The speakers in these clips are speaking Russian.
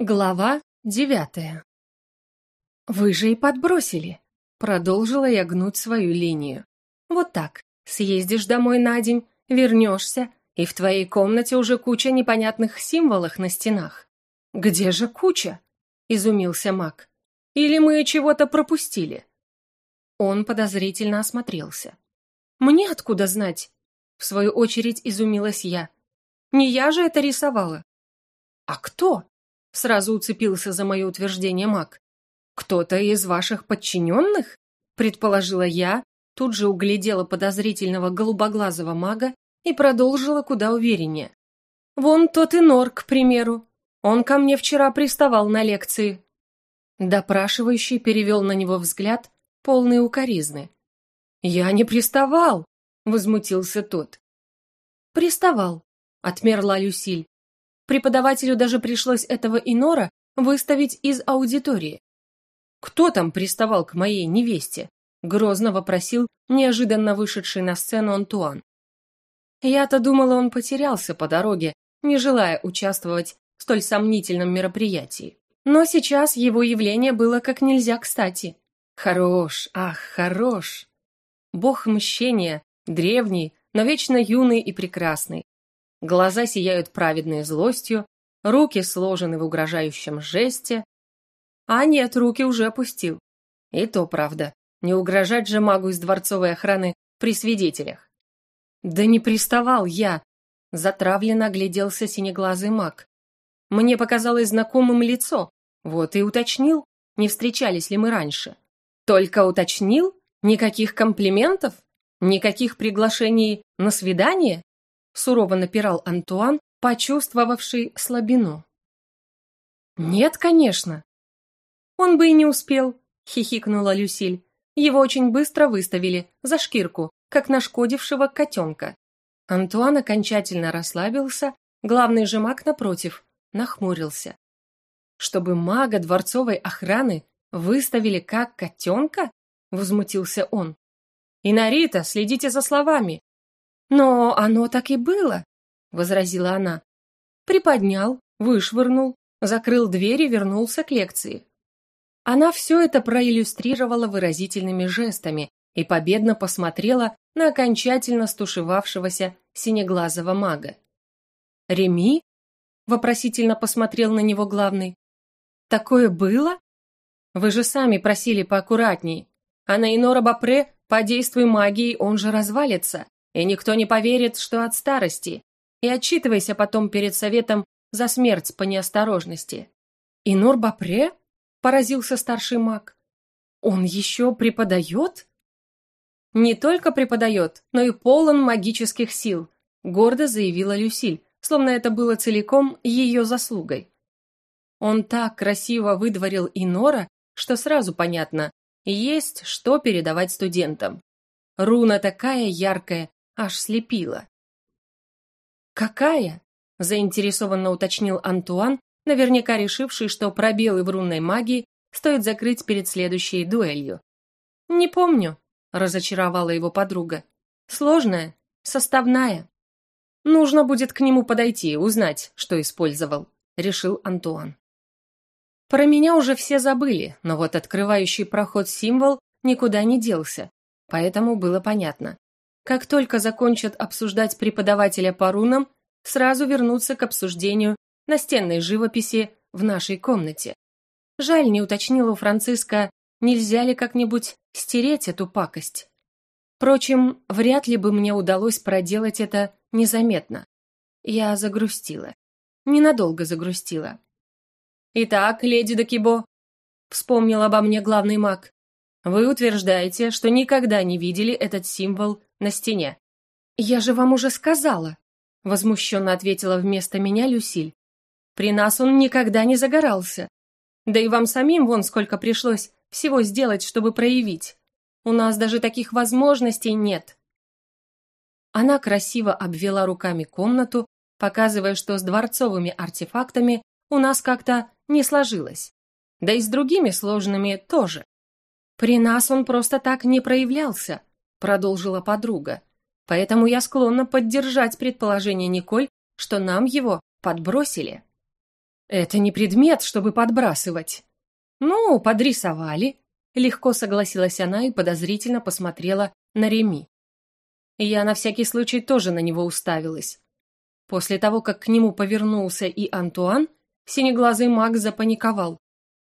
Глава девятая. «Вы же и подбросили!» Продолжила я гнуть свою линию. «Вот так. Съездишь домой на день, вернешься, и в твоей комнате уже куча непонятных символов на стенах. Где же куча?» Изумился маг. «Или мы чего-то пропустили?» Он подозрительно осмотрелся. «Мне откуда знать?» В свою очередь изумилась я. «Не я же это рисовала». «А кто?» Сразу уцепился за мое утверждение маг. «Кто-то из ваших подчиненных?» Предположила я, тут же углядела подозрительного голубоглазого мага и продолжила куда увереннее. «Вон тот и Нор, к примеру. Он ко мне вчера приставал на лекции». Допрашивающий перевел на него взгляд, полный укоризны. «Я не приставал!» — возмутился тот. «Приставал», — отмерла Люсиль. Преподавателю даже пришлось этого инора выставить из аудитории. «Кто там приставал к моей невесте?» — грозно вопросил неожиданно вышедший на сцену Антуан. Я-то думала, он потерялся по дороге, не желая участвовать в столь сомнительном мероприятии. Но сейчас его явление было как нельзя кстати. Хорош, ах, хорош. Бог мщения, древний, но вечно юный и прекрасный, Глаза сияют праведной злостью, руки сложены в угрожающем жесте. А нет, руки уже опустил. И то правда, не угрожать же магу из дворцовой охраны при свидетелях. Да не приставал я, затравленно огляделся синеглазый маг. Мне показалось знакомым лицо, вот и уточнил, не встречались ли мы раньше. Только уточнил? Никаких комплиментов? Никаких приглашений на свидание? Сурово напирал Антуан, почувствовавший слабину. «Нет, конечно». «Он бы и не успел», — хихикнула Люсиль. «Его очень быстро выставили, за шкирку, как нашкодившего котенка». Антуан окончательно расслабился, главный же маг, напротив, нахмурился. «Чтобы мага дворцовой охраны выставили как котенка?» — возмутился он. «Инарита, следите за словами. «Но оно так и было», — возразила она. Приподнял, вышвырнул, закрыл дверь и вернулся к лекции. Она все это проиллюстрировала выразительными жестами и победно посмотрела на окончательно стушевавшегося синеглазого мага. «Реми?» — вопросительно посмотрел на него главный. «Такое было? Вы же сами просили поаккуратней. А на Инора Бапре подействуй магией, он же развалится и никто не поверит, что от старости, и отчитывайся потом перед советом за смерть по неосторожности. И Нур Бапре? Поразился старший маг. Он еще преподает? Не только преподает, но и полон магических сил, гордо заявила Люсиль, словно это было целиком ее заслугой. Он так красиво выдворил Инора, что сразу понятно, есть что передавать студентам. Руна такая яркая, аж слепило. «Какая?» – заинтересованно уточнил Антуан, наверняка решивший, что пробелы в рунной магии стоит закрыть перед следующей дуэлью. «Не помню», – разочаровала его подруга. «Сложная, составная. Нужно будет к нему подойти, узнать, что использовал», – решил Антуан. Про меня уже все забыли, но вот открывающий проход символ никуда не делся, поэтому было понятно. Как только закончат обсуждать преподавателя по рунам, сразу вернуться к обсуждению настенной живописи в нашей комнате. Жаль, не уточнила у Франциска, нельзя ли как-нибудь стереть эту пакость. Впрочем, вряд ли бы мне удалось проделать это незаметно. Я загрустила. Ненадолго загрустила. «Итак, леди Дакибо», — вспомнил обо мне главный маг, «вы утверждаете, что никогда не видели этот символ на стене. «Я же вам уже сказала», — возмущенно ответила вместо меня Люсиль. «При нас он никогда не загорался. Да и вам самим вон сколько пришлось всего сделать, чтобы проявить. У нас даже таких возможностей нет». Она красиво обвела руками комнату, показывая, что с дворцовыми артефактами у нас как-то не сложилось. Да и с другими сложными тоже. При нас он просто так не проявлялся, продолжила подруга. Поэтому я склонна поддержать предположение Николь, что нам его подбросили. Это не предмет, чтобы подбрасывать. Ну, подрисовали. Легко согласилась она и подозрительно посмотрела на Реми. Я на всякий случай тоже на него уставилась. После того, как к нему повернулся и Антуан, синеглазый маг запаниковал.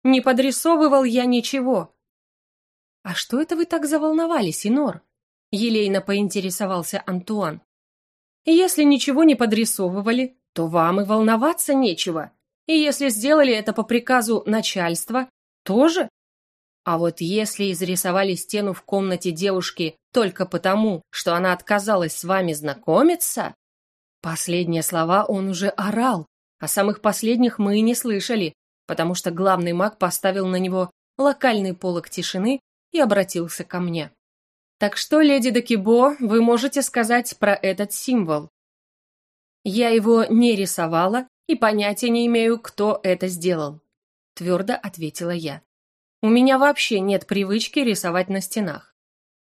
«Не подрисовывал я ничего!» «А что это вы так заволновались, Инор?» Елейно поинтересовался Антуан. «Если ничего не подрисовывали, то вам и волноваться нечего. И если сделали это по приказу начальства, тоже а вот если изрисовали стену в комнате девушки только потому, что она отказалась с вами знакомиться... Последние слова он уже орал, а самых последних мы и не слышали, потому что главный маг поставил на него локальный полог тишины и обратился ко мне. Так что, леди Декибо, вы можете сказать про этот символ? Я его не рисовала и понятия не имею, кто это сделал, твердо ответила я. У меня вообще нет привычки рисовать на стенах.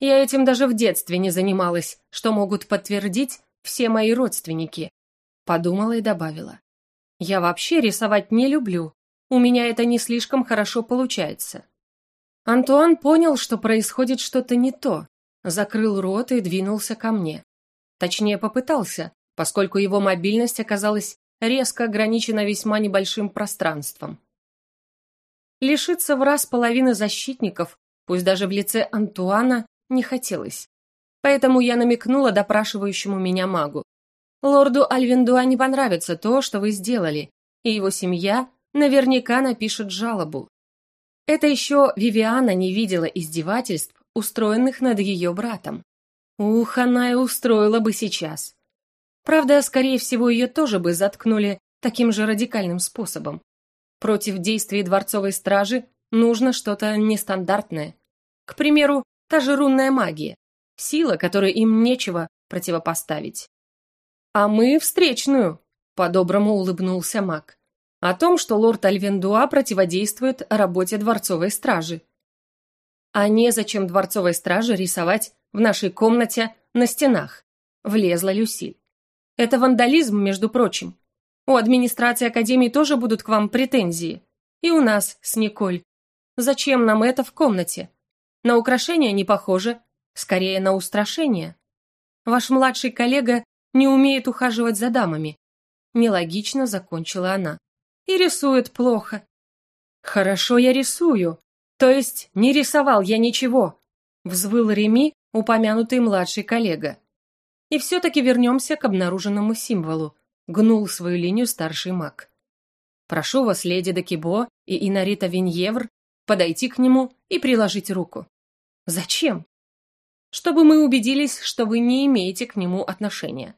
Я этим даже в детстве не занималась, что могут подтвердить все мои родственники. Подумала и добавила. Я вообще рисовать не люблю. У меня это не слишком хорошо получается. Антуан понял, что происходит что-то не то, закрыл рот и двинулся ко мне. Точнее, попытался, поскольку его мобильность оказалась резко ограничена весьма небольшим пространством. Лишиться в раз половины защитников, пусть даже в лице Антуана, не хотелось. Поэтому я намекнула допрашивающему меня магу. Лорду Альвиндуа не понравится то, что вы сделали, и его семья наверняка напишет жалобу. Это еще Вивиана не видела издевательств, устроенных над ее братом. Ух, она и устроила бы сейчас. Правда, скорее всего, ее тоже бы заткнули таким же радикальным способом. Против действий дворцовой стражи нужно что-то нестандартное. К примеру, та же рунная магия. Сила, которой им нечего противопоставить. «А мы встречную», — по-доброму улыбнулся маг. «О том, что лорд Альвендуа противодействует работе дворцовой стражи». «А незачем дворцовой страже рисовать в нашей комнате на стенах», — влезла Люсиль. «Это вандализм, между прочим. У администрации Академии тоже будут к вам претензии. И у нас с Николь. Зачем нам это в комнате? На украшение не похоже, скорее на устрашение. Ваш младший коллега не умеет ухаживать за дамами. Нелогично закончила она. И рисует плохо. Хорошо я рисую. То есть не рисовал я ничего. Взвыл Реми, упомянутый младший коллега. И все-таки вернемся к обнаруженному символу гнул свою линию старший маг. «Прошу вас, леди Декибо и Инарита Виньевр, подойти к нему и приложить руку». «Зачем?» «Чтобы мы убедились, что вы не имеете к нему отношения».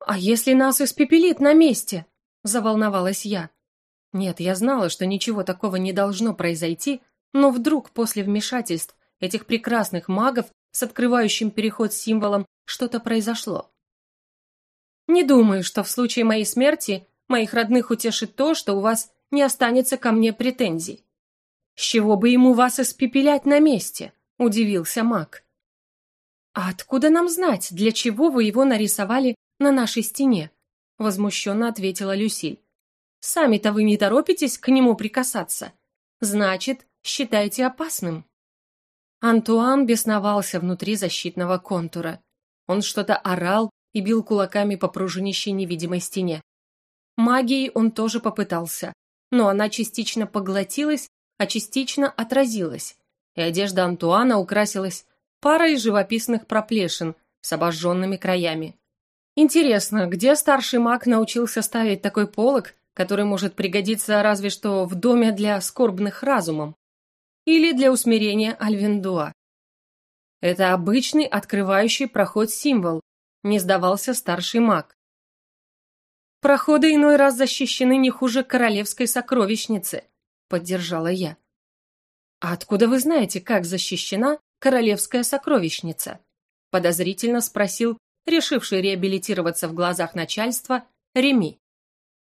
«А если нас испепелит на месте?» – заволновалась я. Нет, я знала, что ничего такого не должно произойти, но вдруг после вмешательств этих прекрасных магов с открывающим переход символом что-то произошло. Не думаю, что в случае моей смерти моих родных утешит то, что у вас не останется ко мне претензий. С чего бы ему вас испепелять на месте? Удивился маг. А откуда нам знать, для чего вы его нарисовали на нашей стене? Возмущенно ответила Люсиль. Сами-то вы не торопитесь к нему прикасаться. Значит, считаете опасным. Антуан бесновался внутри защитного контура. Он что-то орал, и бил кулаками по пружинищей невидимой стене. Магией он тоже попытался, но она частично поглотилась, а частично отразилась, и одежда Антуана украсилась парой живописных проплешин с обожженными краями. Интересно, где старший маг научился ставить такой полог, который может пригодиться разве что в доме для скорбных разумом? Или для усмирения Альвендуа? Это обычный открывающий проход символ, не сдавался старший маг. «Проходы иной раз защищены не хуже королевской сокровищницы», — поддержала я. «А откуда вы знаете, как защищена королевская сокровищница?» — подозрительно спросил, решивший реабилитироваться в глазах начальства, Реми.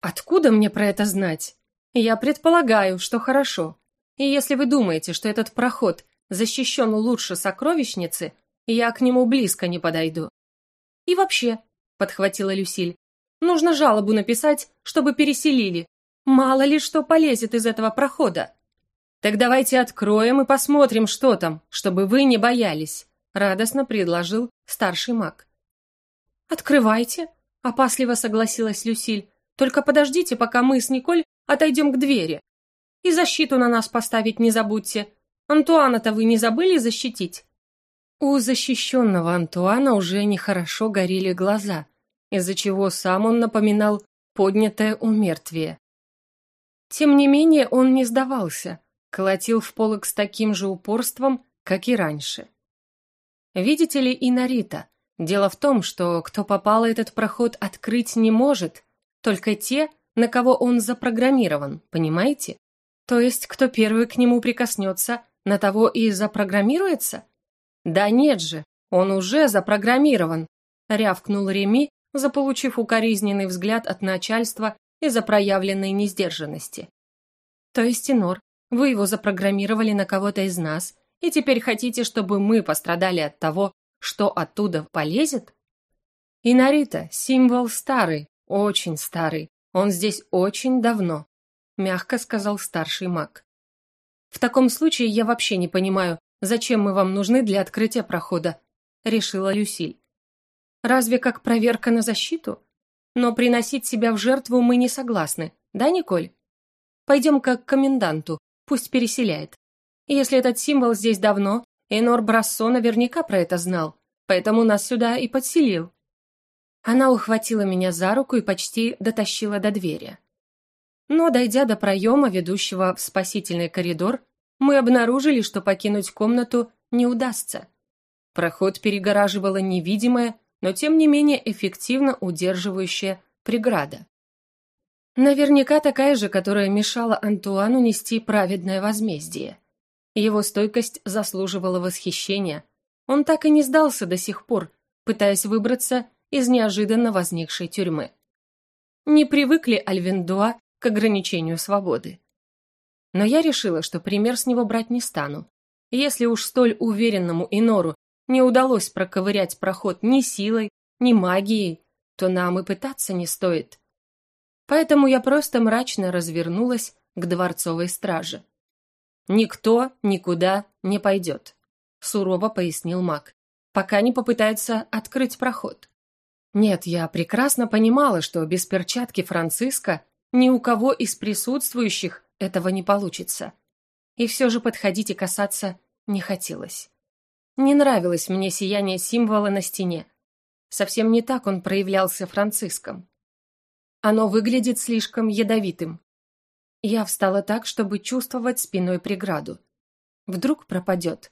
«Откуда мне про это знать? Я предполагаю, что хорошо. И если вы думаете, что этот проход защищен лучше сокровищницы, я к нему близко не подойду. «И вообще», — подхватила Люсиль, Нужно жалобу написать, чтобы переселили. Мало ли что полезет из этого прохода. Так давайте откроем и посмотрим, что там, чтобы вы не боялись, радостно предложил старший маг. Открывайте, опасливо согласилась Люсиль. Только подождите, пока мы с Николь отойдем к двери. И защиту на нас поставить не забудьте. Антуана-то вы не забыли защитить? У защищенного Антуана уже нехорошо горели глаза, из-за чего сам он напоминал поднятое умертвие. Тем не менее он не сдавался, колотил в полок с таким же упорством, как и раньше. Видите ли, Инарита, дело в том, что кто попал этот проход открыть не может, только те, на кого он запрограммирован, понимаете? То есть, кто первый к нему прикоснется, на того и запрограммируется? «Да нет же, он уже запрограммирован», — рявкнул Реми, заполучив укоризненный взгляд от начальства из-за проявленной несдержанности. «То есть, Инор, вы его запрограммировали на кого-то из нас, и теперь хотите, чтобы мы пострадали от того, что оттуда полезет?» «Инарита, символ старый, очень старый, он здесь очень давно», — мягко сказал старший маг. «В таком случае я вообще не понимаю, «Зачем мы вам нужны для открытия прохода?» – решила Люсиль. «Разве как проверка на защиту? Но приносить себя в жертву мы не согласны, да, Николь? Пойдем-ка к коменданту, пусть переселяет. Если этот символ здесь давно, Энор Брассо наверняка про это знал, поэтому нас сюда и подселил». Она ухватила меня за руку и почти дотащила до двери. Но, дойдя до проема, ведущего в спасительный коридор, мы обнаружили, что покинуть комнату не удастся. Проход перегораживала невидимая, но тем не менее эффективно удерживающая преграда. Наверняка такая же, которая мешала Антуану нести праведное возмездие. Его стойкость заслуживала восхищения. Он так и не сдался до сих пор, пытаясь выбраться из неожиданно возникшей тюрьмы. Не привыкли Альвендуа к ограничению свободы. Но я решила, что пример с него брать не стану. Если уж столь уверенному Инору не удалось проковырять проход ни силой, ни магией, то нам и пытаться не стоит. Поэтому я просто мрачно развернулась к дворцовой страже. «Никто никуда не пойдет», — сурово пояснил маг, «пока не попытается открыть проход». Нет, я прекрасно понимала, что без перчатки Франциска ни у кого из присутствующих этого не получится. И все же подходить и касаться не хотелось. Не нравилось мне сияние символа на стене. Совсем не так он проявлялся Франциском. Оно выглядит слишком ядовитым. Я встала так, чтобы чувствовать спиной преграду. Вдруг пропадет.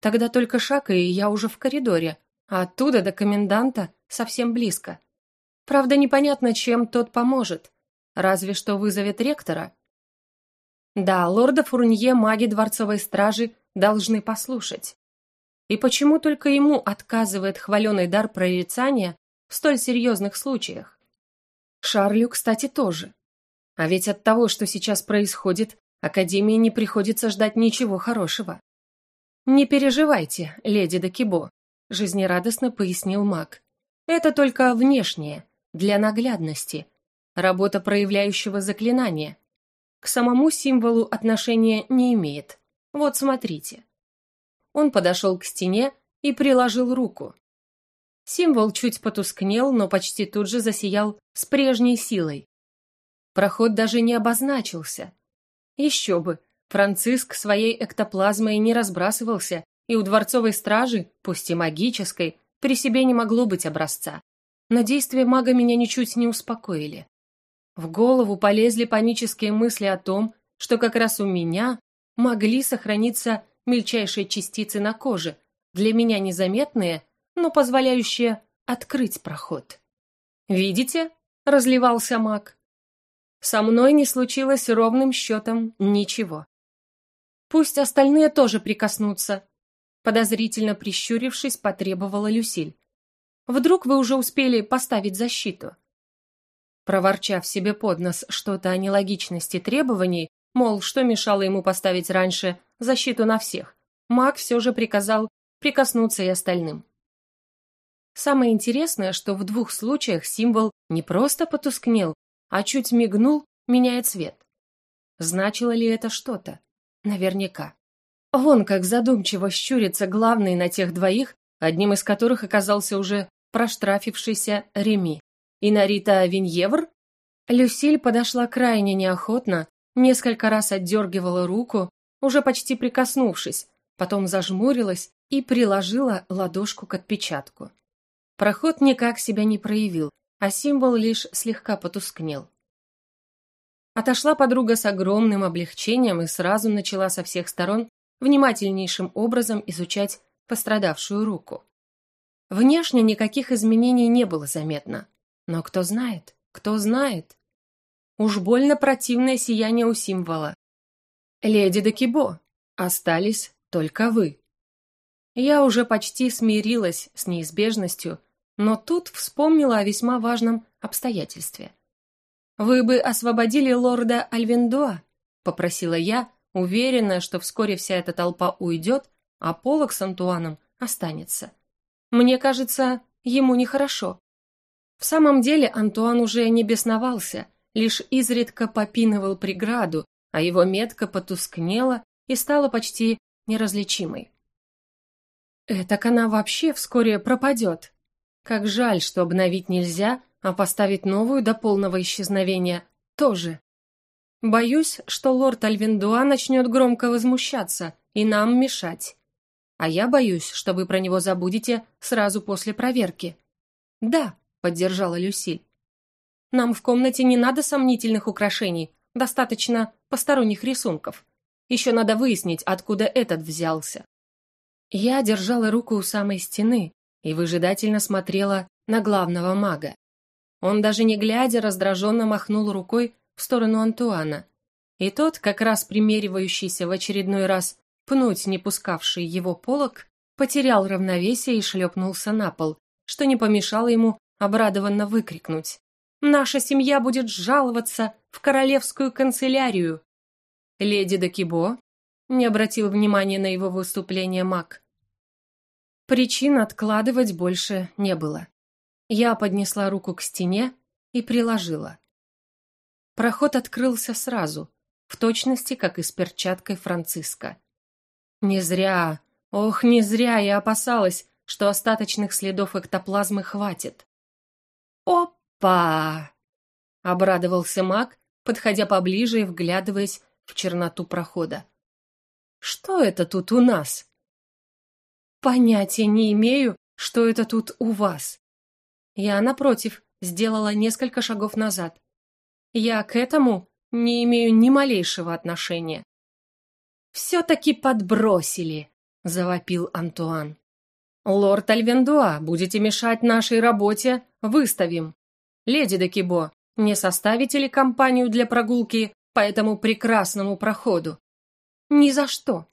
Тогда только шаг, и я уже в коридоре, а оттуда до коменданта совсем близко. Правда, непонятно, чем тот поможет. Разве что вызовет ректора. Да, лорда Фурнье маги дворцовой стражи должны послушать. И почему только ему отказывает хваленый дар прорицания в столь серьезных случаях? Шарлю, кстати, тоже. А ведь от того, что сейчас происходит, Академии не приходится ждать ничего хорошего. «Не переживайте, леди Декибо», — жизнерадостно пояснил маг. «Это только внешнее, для наглядности. Работа проявляющего заклинания к самому символу отношения не имеет. Вот смотрите. Он подошел к стене и приложил руку. Символ чуть потускнел, но почти тут же засиял с прежней силой. Проход даже не обозначился. Еще бы, Франциск своей эктоплазмой не разбрасывался, и у дворцовой стражи, пусть и магической, при себе не могло быть образца. Но действия мага меня ничуть не успокоили. В голову полезли панические мысли о том, что как раз у меня могли сохраниться мельчайшие частицы на коже, для меня незаметные, но позволяющие открыть проход. «Видите?» — разливался маг. «Со мной не случилось ровным счетом ничего. Пусть остальные тоже прикоснутся», — подозрительно прищурившись, потребовала Люсиль. «Вдруг вы уже успели поставить защиту?» Проворчав себе под нос что-то о нелогичности требований, мол, что мешало ему поставить раньше защиту на всех, маг все же приказал прикоснуться и остальным. Самое интересное, что в двух случаях символ не просто потускнел, а чуть мигнул, меняя цвет. Значило ли это что-то? Наверняка. Вон как задумчиво щурится главный на тех двоих, одним из которых оказался уже проштрафившийся Реми. И Нарита Виньевр? Люсиль подошла крайне неохотно, несколько раз отдергивала руку, уже почти прикоснувшись, потом зажмурилась и приложила ладошку к отпечатку. Проход никак себя не проявил, а символ лишь слегка потускнел. Отошла подруга с огромным облегчением и сразу начала со всех сторон внимательнейшим образом изучать пострадавшую руку. Внешне никаких изменений не было заметно. Но кто знает, кто знает. Уж больно противное сияние у символа. «Леди Декибо, остались только вы». Я уже почти смирилась с неизбежностью, но тут вспомнила о весьма важном обстоятельстве. «Вы бы освободили лорда Альвендуа?» — попросила я, уверенная, что вскоре вся эта толпа уйдет, а полок с Антуаном останется. Мне кажется, ему нехорошо. В самом деле Антуан уже не бесновался, лишь изредка попинывал преграду, а его метка потускнела и стала почти неразличимой. Этак она вообще вскоре пропадет. Как жаль, что обновить нельзя, а поставить новую до полного исчезновения тоже. Боюсь, что лорд Альвиндуа начнет громко возмущаться и нам мешать. А я боюсь, что вы про него забудете сразу после проверки. Да, поддержала Люсиль. Нам в комнате не надо сомнительных украшений, достаточно посторонних рисунков. Еще надо выяснить, откуда этот взялся. Я держала руку у самой стены и выжидательно смотрела на главного мага. Он даже не глядя раздраженно махнул рукой в сторону Антуана. И тот, как раз примеривающийся в очередной раз пнуть не пускавший его полок, потерял равновесие и шлепнулся на пол, что не помешало ему обрадованно выкрикнуть. «Наша семья будет жаловаться в королевскую канцелярию!» Леди Дакибо не обратил внимания на его выступление маг. Причин откладывать больше не было. Я поднесла руку к стене и приложила. Проход открылся сразу, в точности, как и с перчаткой Франциска. Не зря, ох, не зря я опасалась, что остаточных следов эктоплазмы хватит. «Опа!» — обрадовался маг, подходя поближе и вглядываясь в черноту прохода. «Что это тут у нас?» «Понятия не имею, что это тут у вас». Я, напротив, сделала несколько шагов назад. Я к этому не имею ни малейшего отношения. «Все-таки подбросили», — завопил Антуан. «Лорд Альвендуа, будете мешать нашей работе, выставим. Леди Декибо, не составите ли компанию для прогулки по этому прекрасному проходу?» «Ни за что.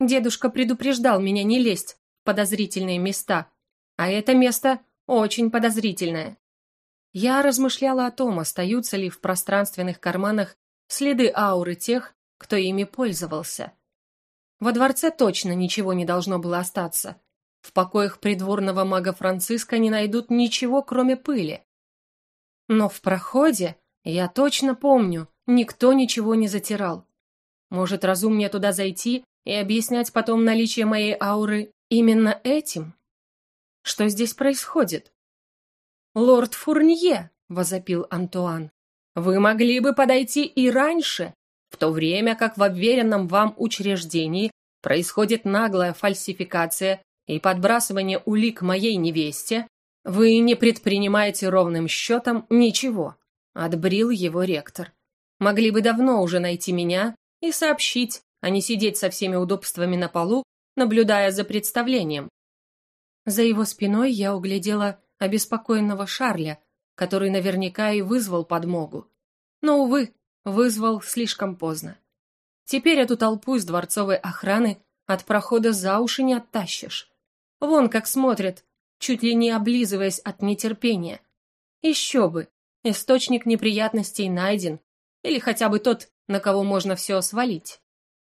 Дедушка предупреждал меня не лезть подозрительные места, а это место очень подозрительное. Я размышляла о том, остаются ли в пространственных карманах следы ауры тех, кто ими пользовался. Во дворце точно ничего не должно было остаться. В покоях придворного мага Франциска не найдут ничего, кроме пыли. Но в проходе, я точно помню, никто ничего не затирал. Может, разумнее туда зайти и объяснять потом наличие моей ауры именно этим? Что здесь происходит? «Лорд Фурнье!» — возопил Антуан. «Вы могли бы подойти и раньше, в то время как в обверенном вам учреждении происходит наглая фальсификация и подбрасывание улик моей невесте, вы не предпринимаете ровным счетом ничего», — отбрил его ректор. «Могли бы давно уже найти меня и сообщить, а не сидеть со всеми удобствами на полу, наблюдая за представлением». За его спиной я углядела обеспокоенного Шарля, который наверняка и вызвал подмогу. Но, увы, вызвал слишком поздно. Теперь эту толпу из дворцовой охраны от прохода за уши не оттащишь. Вон как смотрят, чуть ли не облизываясь от нетерпения. Еще бы, источник неприятностей найден, или хотя бы тот, на кого можно все свалить.